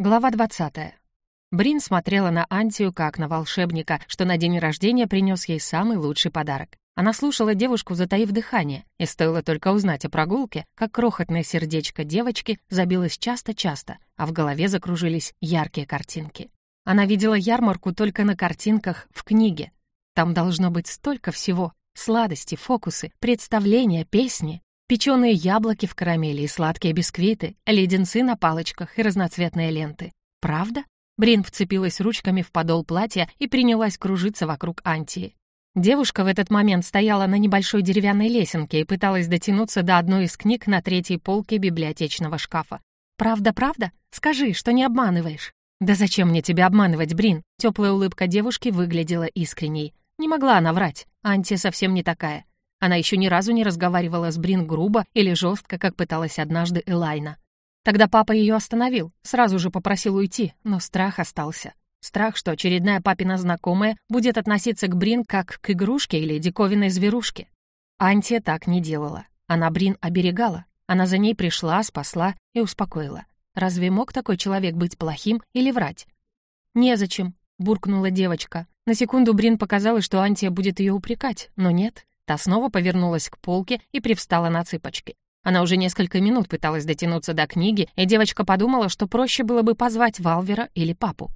Глава 20. Брин смотрела на Антию как на волшебника, что на день рождения принес ей самый лучший подарок. Она слушала девушку, затаив дыхание, и стоило только узнать о прогулке, как крохотное сердечко девочки забилось часто-часто, а в голове закружились яркие картинки. Она видела ярмарку только на картинках в книге. Там должно быть столько всего — сладости, фокусы, представления, песни. Печеные яблоки в карамели и сладкие бисквиты, леденцы на палочках и разноцветные ленты. Правда? Брин вцепилась ручками в подол платья и принялась кружиться вокруг Антии. Девушка в этот момент стояла на небольшой деревянной лесенке и пыталась дотянуться до одной из книг на третьей полке библиотечного шкафа. «Правда, правда? Скажи, что не обманываешь». «Да зачем мне тебя обманывать, Брин?» Теплая улыбка девушки выглядела искренней. Не могла она врать. Антия совсем не такая. Она еще ни разу не разговаривала с Брин грубо или жестко, как пыталась однажды Элайна. Тогда папа ее остановил, сразу же попросил уйти, но страх остался. Страх, что очередная папина знакомая будет относиться к Брин как к игрушке или диковинной зверушке. Антия так не делала. Она Брин оберегала. Она за ней пришла, спасла и успокоила. Разве мог такой человек быть плохим или врать? «Незачем», — буркнула девочка. На секунду Брин показалось, что Антия будет ее упрекать, но нет. Та снова повернулась к полке и привстала на цыпочки. Она уже несколько минут пыталась дотянуться до книги, и девочка подумала, что проще было бы позвать Валвера или папу.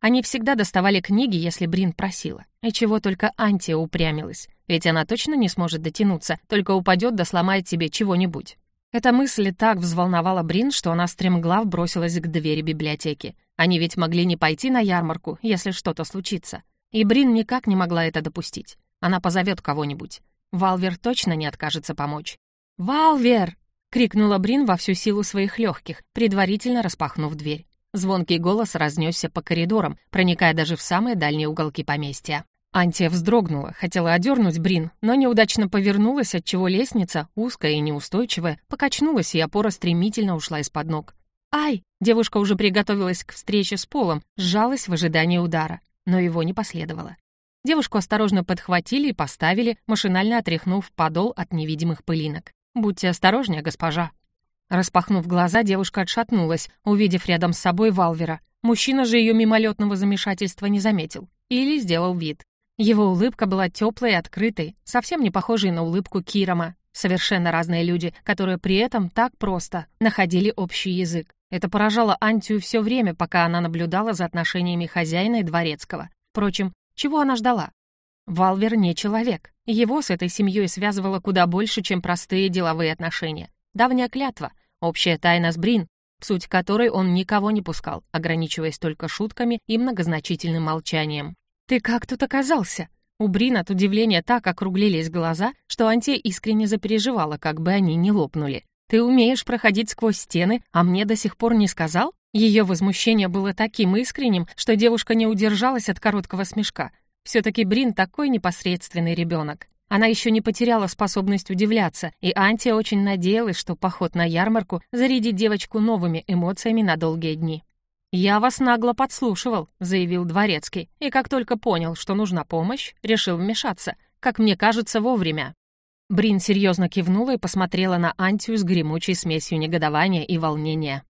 Они всегда доставали книги, если Брин просила. И чего только Антия упрямилась. Ведь она точно не сможет дотянуться, только упадет да сломает себе чего-нибудь. Эта мысль так взволновала Брин, что она стремглав бросилась к двери библиотеки. Они ведь могли не пойти на ярмарку, если что-то случится. И Брин никак не могла это допустить. Она позовет кого-нибудь. Валвер точно не откажется помочь. «Валвер!» — крикнула Брин во всю силу своих легких, предварительно распахнув дверь. Звонкий голос разнесся по коридорам, проникая даже в самые дальние уголки поместья. Антия вздрогнула, хотела одернуть Брин, но неудачно повернулась, отчего лестница, узкая и неустойчивая, покачнулась, и опора стремительно ушла из-под ног. «Ай!» Девушка уже приготовилась к встрече с полом, сжалась в ожидании удара, но его не последовало. Девушку осторожно подхватили и поставили, машинально отряхнув подол от невидимых пылинок. «Будьте осторожнее, госпожа». Распахнув глаза, девушка отшатнулась, увидев рядом с собой Валвера. Мужчина же ее мимолетного замешательства не заметил. Или сделал вид. Его улыбка была теплой и открытой, совсем не похожей на улыбку Кирома. Совершенно разные люди, которые при этом так просто находили общий язык. Это поражало Антию все время, пока она наблюдала за отношениями хозяина и дворецкого. Впрочем, чего она ждала? Валвер не человек. Его с этой семьей связывало куда больше, чем простые деловые отношения. Давняя клятва, общая тайна с Брин, суть которой он никого не пускал, ограничиваясь только шутками и многозначительным молчанием. «Ты как тут оказался?» У Брин от удивления так округлились глаза, что Антия искренне запереживала, как бы они не лопнули. «Ты умеешь проходить сквозь стены, а мне до сих пор не сказал?» Ее возмущение было таким искренним, что девушка не удержалась от короткого смешка. Все-таки Брин такой непосредственный ребенок. Она еще не потеряла способность удивляться, и Антия очень надеялась, что поход на ярмарку зарядит девочку новыми эмоциями на долгие дни. «Я вас нагло подслушивал», — заявил Дворецкий, и как только понял, что нужна помощь, решил вмешаться, как мне кажется, вовремя. Брин серьезно кивнула и посмотрела на Антию с гремучей смесью негодования и волнения.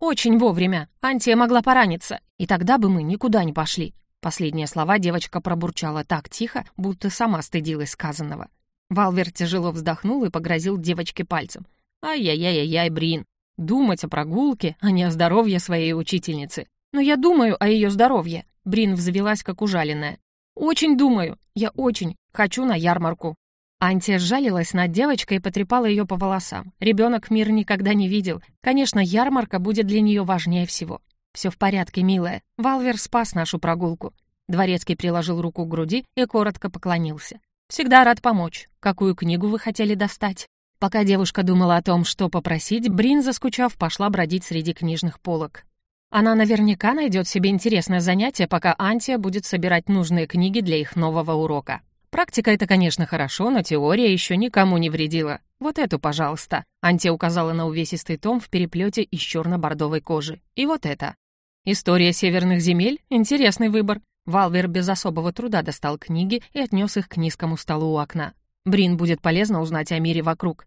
«Очень вовремя. Антия могла пораниться, и тогда бы мы никуда не пошли». Последние слова девочка пробурчала так тихо, будто сама стыдилась сказанного. Валвер тяжело вздохнул и погрозил девочке пальцем. «Ай-яй-яй-яй, Брин, думать о прогулке, а не о здоровье своей учительницы. Но я думаю о ее здоровье». Брин взвелась, как ужаленная. «Очень думаю. Я очень хочу на ярмарку». Антия сжалилась над девочкой и потрепала ее по волосам. Ребенок мир никогда не видел. Конечно, ярмарка будет для нее важнее всего. «Все в порядке, милая. Валвер спас нашу прогулку». Дворецкий приложил руку к груди и коротко поклонился. «Всегда рад помочь. Какую книгу вы хотели достать?» Пока девушка думала о том, что попросить, Брин, заскучав, пошла бродить среди книжных полок. Она наверняка найдет себе интересное занятие, пока Антия будет собирать нужные книги для их нового урока. Практика — это, конечно, хорошо, но теория еще никому не вредила. Вот эту, пожалуйста. Антия указала на увесистый том в переплете из черно-бордовой кожи. И вот это. История северных земель — интересный выбор. Валвер без особого труда достал книги и отнес их к низкому столу у окна. Брин будет полезно узнать о мире вокруг.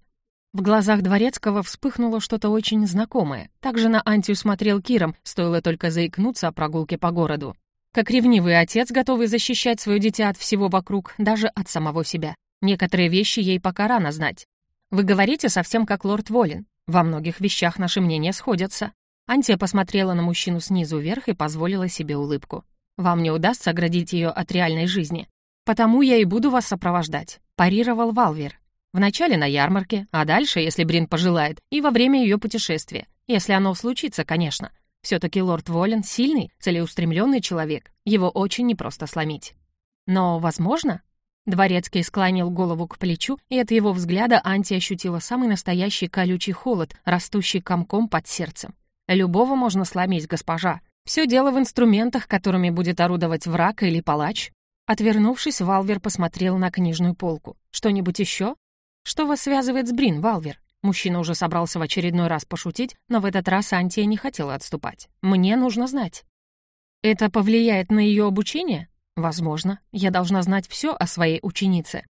В глазах Дворецкого вспыхнуло что-то очень знакомое. Также на Антию смотрел Киром, стоило только заикнуться о прогулке по городу. Как ревнивый отец, готовый защищать свое дитя от всего вокруг, даже от самого себя. Некоторые вещи ей пока рано знать. Вы говорите совсем как лорд Волин. Во многих вещах наши мнения сходятся. Антия посмотрела на мужчину снизу вверх и позволила себе улыбку. «Вам не удастся оградить ее от реальной жизни. Потому я и буду вас сопровождать», — парировал Валвер. Вначале на ярмарке, а дальше, если Брин пожелает, и во время ее путешествия. Если оно случится, конечно. Все-таки лорд Волен сильный, целеустремленный человек. Его очень непросто сломить. Но возможно? Дворецкий склонил голову к плечу, и от его взгляда Анти ощутила самый настоящий колючий холод, растущий комком под сердцем. Любого можно сломить, госпожа. Все дело в инструментах, которыми будет орудовать враг или палач. Отвернувшись, Валвер посмотрел на книжную полку. «Что-нибудь еще?» «Что вас связывает с Брин, Валвер?» Мужчина уже собрался в очередной раз пошутить, но в этот раз Антия не хотела отступать. «Мне нужно знать». «Это повлияет на ее обучение?» «Возможно. Я должна знать все о своей ученице».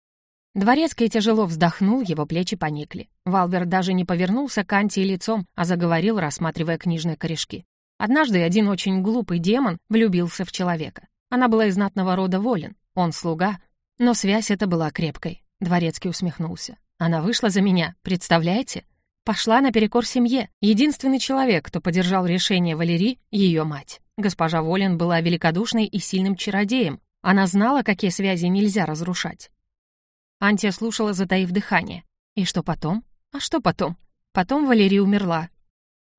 Дворецкий тяжело вздохнул, его плечи поникли. Валвер даже не повернулся к Антии лицом, а заговорил, рассматривая книжные корешки. Однажды один очень глупый демон влюбился в человека. Она была из знатного рода волен, он слуга, но связь эта была крепкой. Дворецкий усмехнулся. Она вышла за меня, представляете? Пошла наперекор семье. Единственный человек, кто поддержал решение Валерии, ее мать. Госпожа Волин была великодушной и сильным чародеем. Она знала, какие связи нельзя разрушать. Антия слушала, затаив дыхание. И что потом? А что потом? Потом Валерия умерла.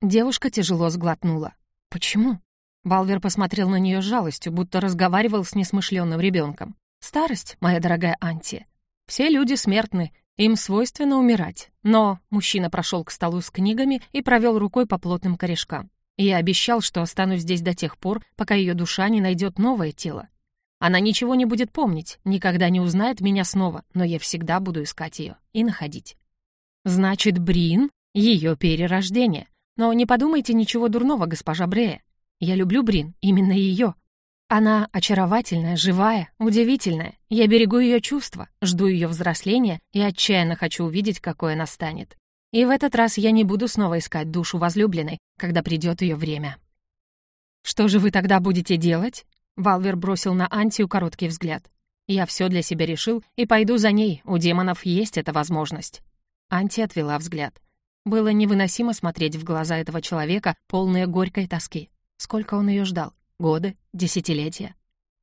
Девушка тяжело сглотнула. Почему? Балвер посмотрел на нее с жалостью, будто разговаривал с несмышленным ребенком. «Старость, моя дорогая Антия. Все люди смертны, им свойственно умирать. Но мужчина прошел к столу с книгами и провел рукой по плотным корешкам. Я обещал, что останусь здесь до тех пор, пока ее душа не найдет новое тело. Она ничего не будет помнить, никогда не узнает меня снова, но я всегда буду искать ее и находить. Значит, Брин — ее перерождение. Но не подумайте ничего дурного, госпожа Брея. Я люблю Брин, именно ее. Она очаровательная, живая, удивительная. Я берегу ее чувства, жду ее взросления и отчаянно хочу увидеть, какой она станет. И в этот раз я не буду снова искать душу возлюбленной, когда придет ее время. «Что же вы тогда будете делать?» Валвер бросил на Антию короткий взгляд. «Я все для себя решил и пойду за ней, у демонов есть эта возможность». Анти отвела взгляд. Было невыносимо смотреть в глаза этого человека, полные горькой тоски. Сколько он ее ждал? Годы? Десятилетия?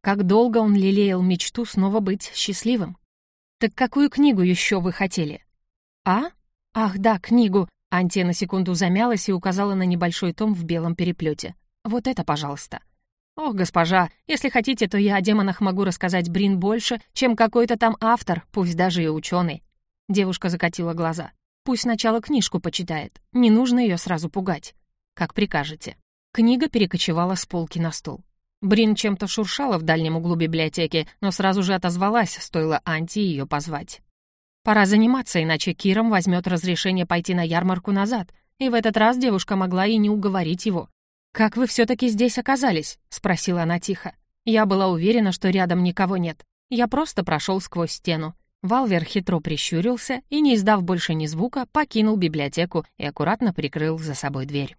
Как долго он лелеял мечту снова быть счастливым? «Так какую книгу еще вы хотели?» «А? Ах, да, книгу!» Антия на секунду замялась и указала на небольшой том в белом переплете. «Вот это, пожалуйста». «Ох, госпожа, если хотите, то я о демонах могу рассказать Брин больше, чем какой-то там автор, пусть даже и ученый». Девушка закатила глаза. «Пусть сначала книжку почитает. Не нужно ее сразу пугать. Как прикажете». Книга перекочевала с полки на стол. Брин чем-то шуршала в дальнем углу библиотеки, но сразу же отозвалась, стоило Анти ее позвать. Пора заниматься, иначе Киром возьмет разрешение пойти на ярмарку назад, и в этот раз девушка могла и не уговорить его. «Как вы все-таки здесь оказались?» — спросила она тихо. Я была уверена, что рядом никого нет. Я просто прошел сквозь стену. Валвер хитро прищурился и, не издав больше ни звука, покинул библиотеку и аккуратно прикрыл за собой дверь.